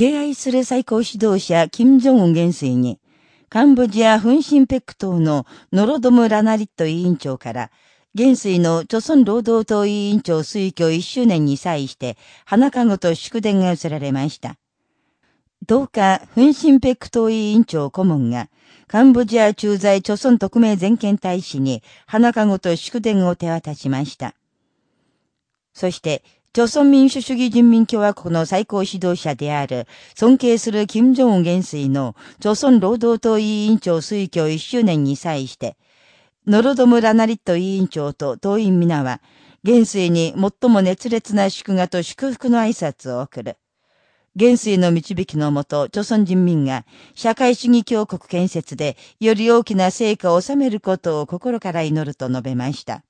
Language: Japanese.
敬愛する最高指導者、金正恩元帥に、カンボジア奮進ペクトのノロドム・ラナリット委員長から、元帥の朝鮮労働党委員長推挙1周年に際して、花籠と祝電が寄せられました。10日、奮進ペクト委員長顧問が、カンボジア駐在朝鮮特命全権大使に花籠と祝電を手渡しました。そして、朝鮮民主主義人民共和国の最高指導者である、尊敬する金正恩元帥の朝鮮労働党委員長推挙1周年に際して、ノロドム・ラナリット委員長と党員皆は、元帥に最も熱烈な祝賀と祝福の挨拶を送る。元帥の導きのもと、朝鮮人民が社会主義強国建設でより大きな成果を収めることを心から祈ると述べました。